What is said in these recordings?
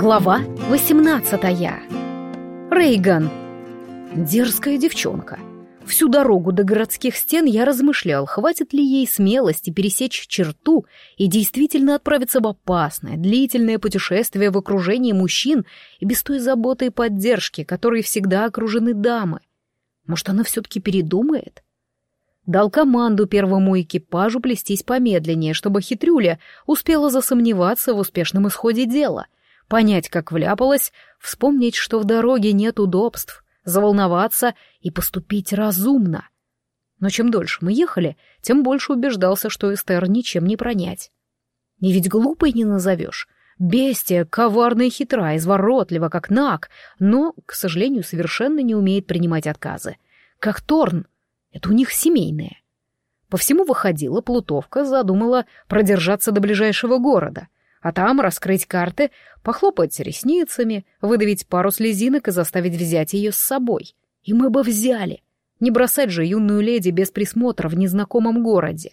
Глава 18 Рейган. Дерзкая девчонка. Всю дорогу до городских стен я размышлял, хватит ли ей смелости пересечь черту и действительно отправиться в опасное, длительное путешествие в окружении мужчин и без той заботы и поддержки, которой всегда окружены дамы. Может, она все-таки передумает? Дал команду первому экипажу плестись помедленнее, чтобы хитрюля успела засомневаться в успешном исходе дела — понять, как вляпалась, вспомнить, что в дороге нет удобств, заволноваться и поступить разумно. Но чем дольше мы ехали, тем больше убеждался, что Эстер ничем не пронять. И ведь глупой не назовешь. Бестия, коварная и хитра, изворотлива, как Нак, но, к сожалению, совершенно не умеет принимать отказы. Как Торн. Это у них семейное. По всему выходила, Плутовка задумала продержаться до ближайшего города — а там раскрыть карты, похлопать ресницами, выдавить пару слезинок и заставить взять ее с собой. И мы бы взяли. Не бросать же юную леди без присмотра в незнакомом городе.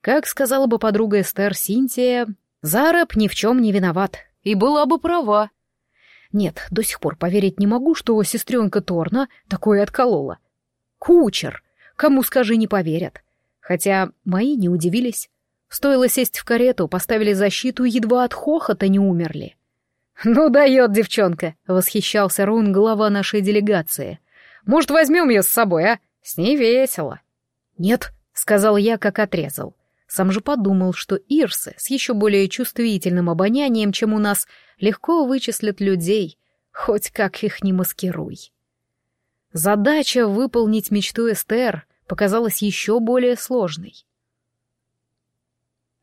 Как сказала бы подруга Эстер Синтия, Зараб ни в чем не виноват. И была бы права. Нет, до сих пор поверить не могу, что сестренка Торна такое отколола. Кучер. Кому скажи, не поверят. Хотя мои не удивились. Стоило сесть в карету, поставили защиту и едва от хохота не умерли. «Ну дает девчонка!» — восхищался Рун, глава нашей делегации. «Может, возьмем ее с собой, а? С ней весело». «Нет», — сказал я, как отрезал. Сам же подумал, что ирсы с еще более чувствительным обонянием, чем у нас, легко вычислят людей, хоть как их не маскируй. Задача выполнить мечту Эстер показалась еще более сложной.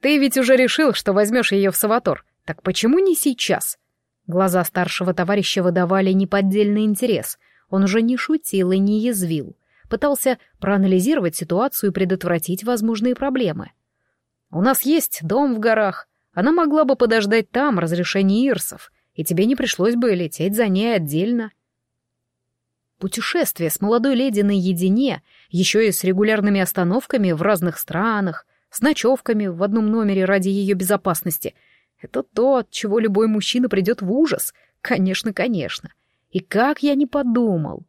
Ты ведь уже решил, что возьмешь ее в Саватор. Так почему не сейчас? Глаза старшего товарища выдавали неподдельный интерес. Он уже не шутил и не язвил. Пытался проанализировать ситуацию и предотвратить возможные проблемы. У нас есть дом в горах. Она могла бы подождать там разрешения ирсов, и тебе не пришлось бы лететь за ней отдельно. Путешествие с молодой леди наедине, еще и с регулярными остановками в разных странах, с ночевками в одном номере ради ее безопасности. Это то, от чего любой мужчина придет в ужас. Конечно, конечно. И как я не подумал.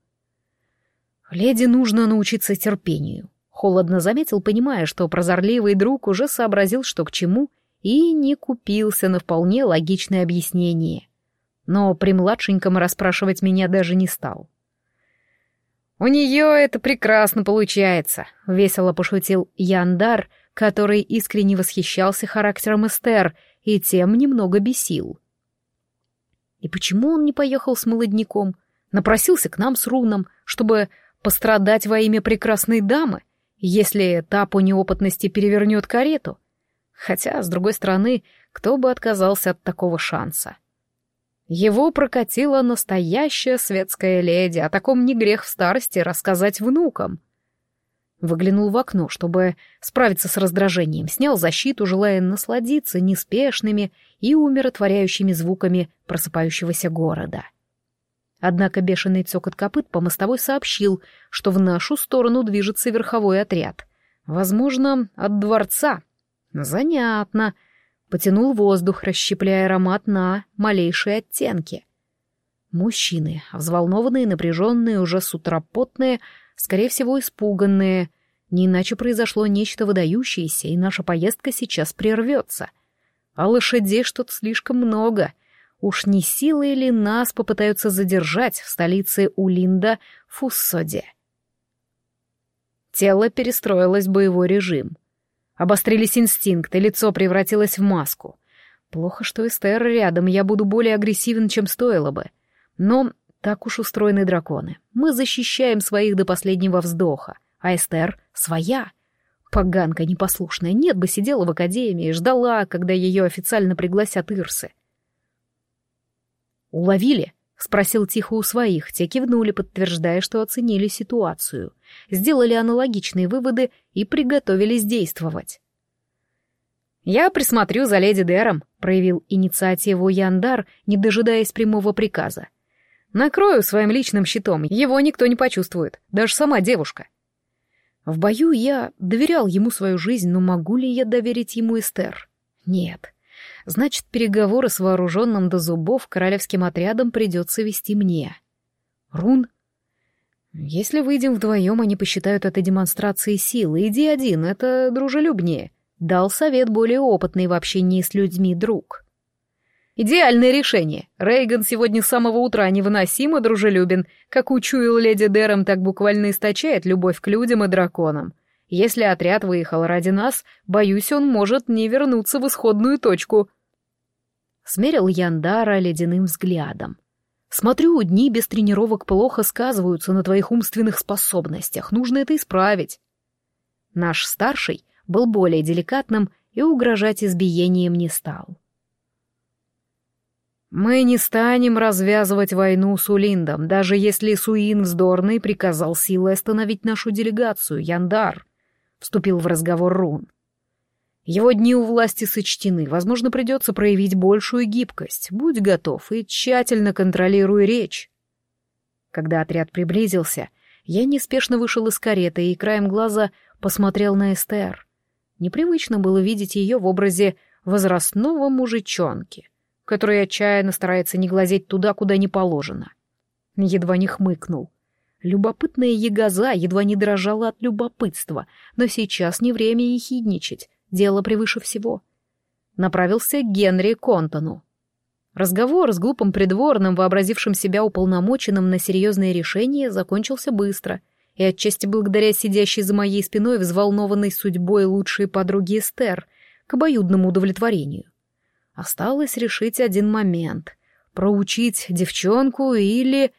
Леди нужно научиться терпению. Холодно заметил, понимая, что прозорливый друг уже сообразил, что к чему, и не купился на вполне логичное объяснение. Но при младшеньком расспрашивать меня даже не стал. «У нее это прекрасно получается», — весело пошутил Яндар, — который искренне восхищался характером Эстер и тем немного бесил. И почему он не поехал с молодняком, напросился к нам с Руном, чтобы пострадать во имя прекрасной дамы, если та по неопытности перевернет карету? Хотя, с другой стороны, кто бы отказался от такого шанса? Его прокатила настоящая светская леди, о таком не грех в старости рассказать внукам. Выглянул в окно, чтобы справиться с раздражением, снял защиту, желая насладиться неспешными и умиротворяющими звуками просыпающегося города. Однако бешеный цокот копыт по мостовой сообщил, что в нашу сторону движется верховой отряд. Возможно, от дворца. Занятно. Потянул воздух, расщепляя аромат на малейшие оттенки. Мужчины, взволнованные, напряженные, уже с утра потные, скорее всего, испуганные. Не иначе произошло нечто выдающееся, и наша поездка сейчас прервется. А лошадей что-то слишком много. Уж не силой ли нас попытаются задержать в столице Улинда Фуссоде? Тело перестроилось в боевой режим. Обострились инстинкты, лицо превратилось в маску. Плохо, что Эстер рядом, я буду более агрессивен, чем стоило бы. Но так уж устроены драконы. Мы защищаем своих до последнего вздоха, а Эстер своя. Поганка непослушная, нет бы сидела в академии, ждала, когда ее официально пригласят Ирсы. «Уловили?» — спросил тихо у своих, те кивнули, подтверждая, что оценили ситуацию, сделали аналогичные выводы и приготовились действовать. «Я присмотрю за леди Дэром», — проявил инициативу Яндар, не дожидаясь прямого приказа. Накрою своим личным щитом, его никто не почувствует, даже сама девушка. В бою я доверял ему свою жизнь, но могу ли я доверить ему Эстер? Нет. Значит, переговоры с вооруженным до зубов королевским отрядом придется вести мне. Рун? Если выйдем вдвоем, они посчитают это демонстрацией силы. Иди один, это дружелюбнее. Дал совет более опытный в общении с людьми друг. Идеальное решение. Рейган сегодня с самого утра невыносимо дружелюбен. Как учуял леди Дером, так буквально источает любовь к людям и драконам. Если отряд выехал ради нас, боюсь, он может не вернуться в исходную точку. Смерил Яндара ледяным взглядом. Смотрю, дни без тренировок плохо сказываются на твоих умственных способностях. Нужно это исправить. Наш старший был более деликатным и угрожать избиением не стал. «Мы не станем развязывать войну с Улиндом, даже если Суин вздорный приказал силой остановить нашу делегацию, Яндар», — вступил в разговор Рун. «Его дни у власти сочтены, возможно, придется проявить большую гибкость. Будь готов и тщательно контролируй речь». Когда отряд приблизился, я неспешно вышел из кареты и краем глаза посмотрел на Эстер. Непривычно было видеть ее в образе возрастного мужичонки — который отчаянно старается не глазеть туда, куда не положено. Едва не хмыкнул. Любопытная ягоза едва не дрожала от любопытства, но сейчас не время ехидничать, дело превыше всего. Направился к Генри Контону. Разговор с глупым придворным, вообразившим себя уполномоченным на серьезные решения, закончился быстро, и отчасти благодаря сидящей за моей спиной взволнованной судьбой лучшей подруги Эстер к обоюдному удовлетворению. Осталось решить один момент. Проучить девчонку или...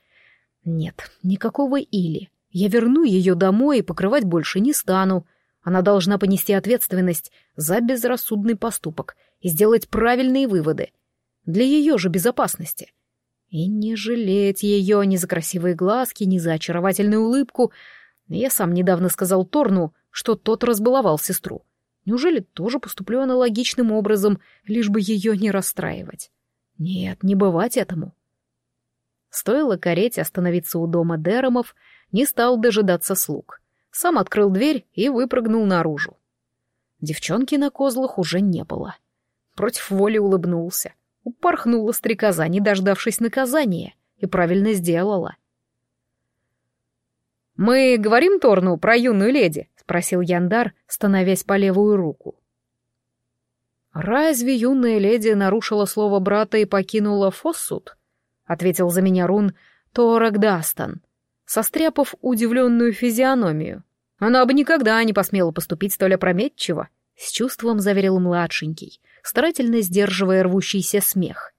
Нет, никакого «или». Я верну ее домой и покрывать больше не стану. Она должна понести ответственность за безрассудный поступок и сделать правильные выводы. Для ее же безопасности. И не жалеть ее ни за красивые глазки, ни за очаровательную улыбку. Я сам недавно сказал Торну, что тот разбаловал сестру. Неужели тоже поступлю аналогичным образом, лишь бы ее не расстраивать? Нет, не бывать этому. Стоило карете остановиться у дома Деромов, не стал дожидаться слуг. Сам открыл дверь и выпрыгнул наружу. Девчонки на козлах уже не было. Против воли улыбнулся. Упорхнула стрекоза, не дождавшись наказания, и правильно сделала. «Мы говорим Торну про юную леди?» — спросил Яндар, становясь по левую руку. «Разве юная леди нарушила слово брата и покинула Фоссут?» — ответил за меня рун Торак Дастон, состряпав удивленную физиономию. «Она бы никогда не посмела поступить столь опрометчиво», — с чувством заверил младшенький, старательно сдерживая рвущийся смех.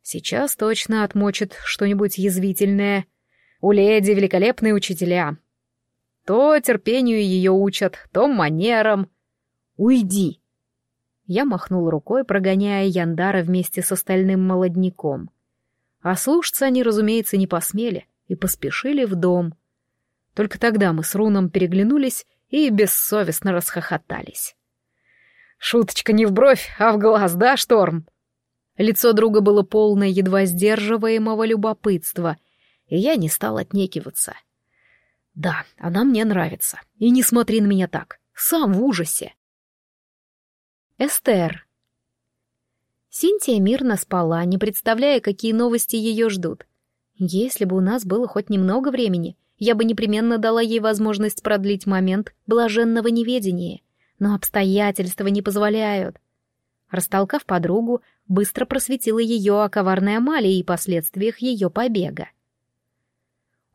«Сейчас точно отмочит что-нибудь язвительное. У леди великолепные учителя, то терпению ее учат, то манерам. Уйди!» Я махнул рукой, прогоняя Яндара вместе с остальным молодняком. А слушаться они, разумеется, не посмели и поспешили в дом. Только тогда мы с Руном переглянулись и бессовестно расхохотались. «Шуточка не в бровь, а в глаз, да, Шторм?» Лицо друга было полное едва сдерживаемого любопытства, и я не стал отнекиваться — да, она мне нравится. И не смотри на меня так. Сам в ужасе. Эстер. Синтия мирно спала, не представляя, какие новости ее ждут. Если бы у нас было хоть немного времени, я бы непременно дала ей возможность продлить момент блаженного неведения, но обстоятельства не позволяют. Растолкав подругу, быстро просветила ее о коварной Амалии и последствиях ее побега.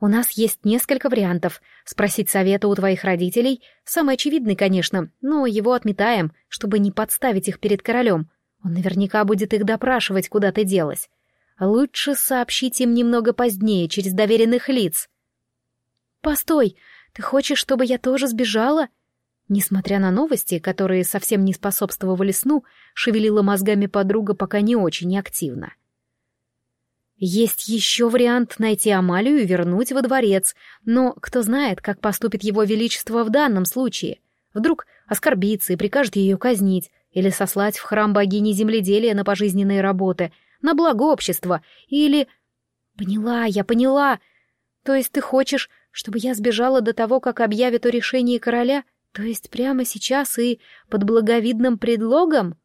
«У нас есть несколько вариантов. Спросить совета у твоих родителей. Самый очевидный, конечно, но его отметаем, чтобы не подставить их перед королем. Он наверняка будет их допрашивать, куда ты делась. Лучше сообщить им немного позднее, через доверенных лиц». «Постой, ты хочешь, чтобы я тоже сбежала?» Несмотря на новости, которые совсем не способствовали сну, шевелила мозгами подруга пока не очень активно. — есть еще вариант найти Амалию и вернуть во дворец, но кто знает, как поступит его величество в данном случае. Вдруг оскорбится и прикажет ее казнить, или сослать в храм богини земледелия на пожизненные работы, на благо общества, или... Поняла, я поняла. То есть ты хочешь, чтобы я сбежала до того, как объявят о решении короля? То есть прямо сейчас и под благовидным предлогом?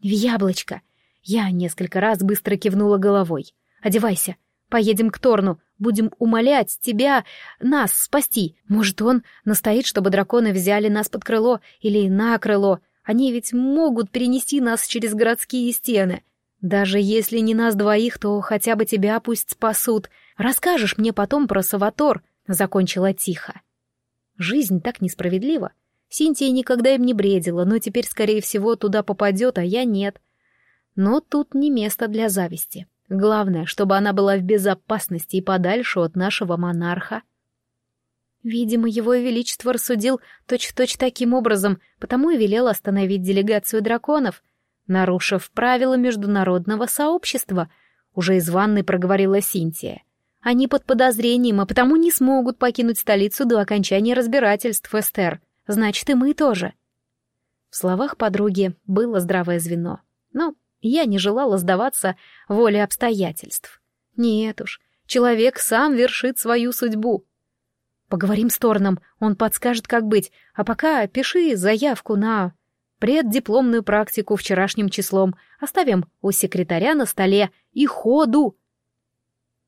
В яблочко. Я несколько раз быстро кивнула головой. Одевайся. Поедем к Торну. Будем умолять тебя, нас спасти. Может, он настоит, чтобы драконы взяли нас под крыло или на крыло. Они ведь могут перенести нас через городские стены. Даже если не нас двоих, то хотя бы тебя пусть спасут. Расскажешь мне потом про Саватор, — закончила тихо. Жизнь так несправедлива. Синтия никогда им не бредила, но теперь, скорее всего, туда попадет, а я нет. Но тут не место для зависти. Главное, чтобы она была в безопасности и подальше от нашего монарха. Видимо, его величество рассудил точь-в-точь -точь таким образом, потому и велел остановить делегацию драконов, нарушив правила международного сообщества, уже из ванной проговорила Синтия. Они под подозрением, а потому не смогут покинуть столицу до окончания разбирательств, Эстер. Значит, и мы тоже. В словах подруги было здравое звено. Но я не желала сдаваться воле обстоятельств. Нет уж, человек сам вершит свою судьбу. Поговорим с Торном, он подскажет, как быть, а пока пиши заявку на преддипломную практику вчерашним числом, оставим у секретаря на столе и ходу.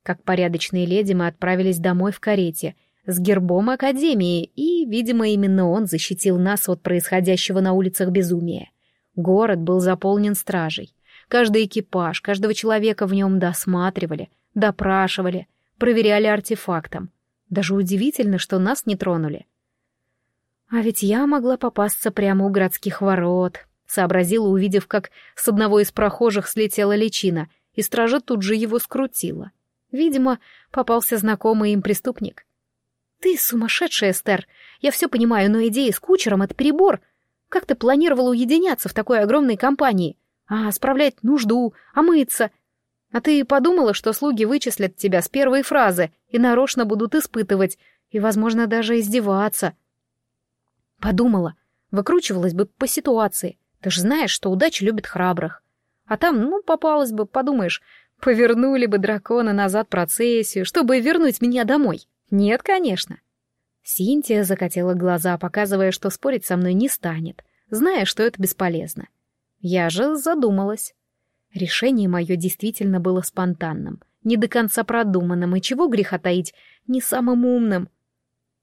Как порядочные леди мы отправились домой в карете с гербом Академии, и, видимо, именно он защитил нас от происходящего на улицах безумия. Город был заполнен стражей. Каждый экипаж, каждого человека в нем досматривали, допрашивали, проверяли артефактом. Даже удивительно, что нас не тронули. А ведь я могла попасться прямо у городских ворот, сообразила, увидев, как с одного из прохожих слетела личина, и стража тут же его скрутила. Видимо, попался знакомый им преступник. «Ты сумасшедшая, Эстер! Я все понимаю, но идея с кучером — это перебор. Как ты планировала уединяться в такой огромной компании? А справлять нужду, а мыться? А ты подумала, что слуги вычислят тебя с первой фразы и нарочно будут испытывать, и, возможно, даже издеваться?» Подумала, выкручивалась бы по ситуации. Ты же знаешь, что удача любит храбрых. А там, ну, попалась бы, подумаешь, Повернули бы дракона назад процессию, чтобы вернуть меня домой. Нет, конечно. Синтия закатила глаза, показывая, что спорить со мной не станет, зная, что это бесполезно. Я же задумалась. Решение мое действительно было спонтанным, не до конца продуманным, и чего греха таить, не самым умным.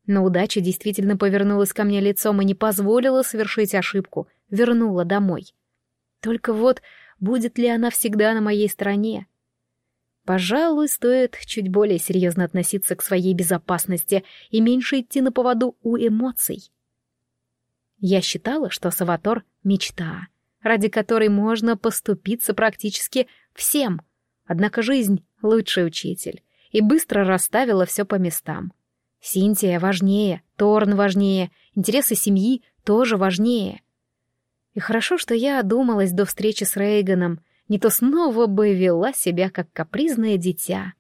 Но удача действительно повернулась ко мне лицом и не позволила совершить ошибку, вернула домой. Только вот, будет ли она всегда на моей стороне? Пожалуй, стоит чуть более серьезно относиться к своей безопасности и меньше идти на поводу у эмоций. Я считала, что Саватор — мечта, ради которой можно поступиться практически всем. Однако жизнь — лучший учитель, и быстро расставила все по местам. Синтия важнее, Торн важнее, интересы семьи тоже важнее. И хорошо, что я одумалась до встречи с Рейганом — не то снова бы вела себя как капризное дитя.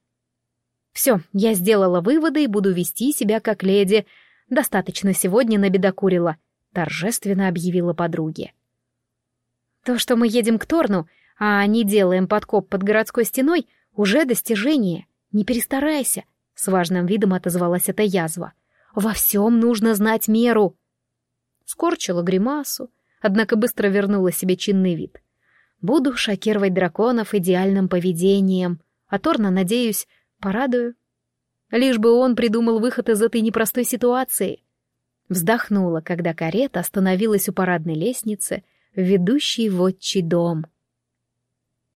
Все, я сделала выводы и буду вести себя как леди. Достаточно сегодня набедокурила, торжественно объявила подруге. То, что мы едем к Торну, а не делаем подкоп под городской стеной, уже достижение. Не перестарайся, с важным видом отозвалась эта язва. Во всем нужно знать меру. Скорчила гримасу, однако быстро вернула себе чинный вид. Буду шокировать драконов идеальным поведением, а Торна, надеюсь, порадую. Лишь бы он придумал выход из этой непростой ситуации. Вздохнула, когда карета остановилась у парадной лестницы, ведущей в отчий дом —